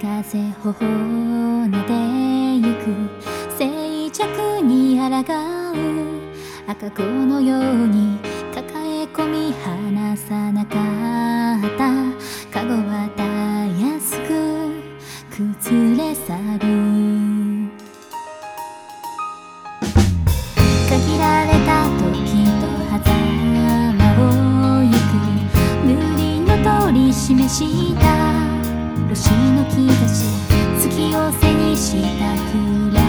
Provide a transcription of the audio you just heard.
風頬なでゆく静寂に抗う赤子のように抱え込み離さなかったカゴはたやすく崩れ去る。限られた時と狭間を行く。塗りの通り示した。星の兆し月を背にしたく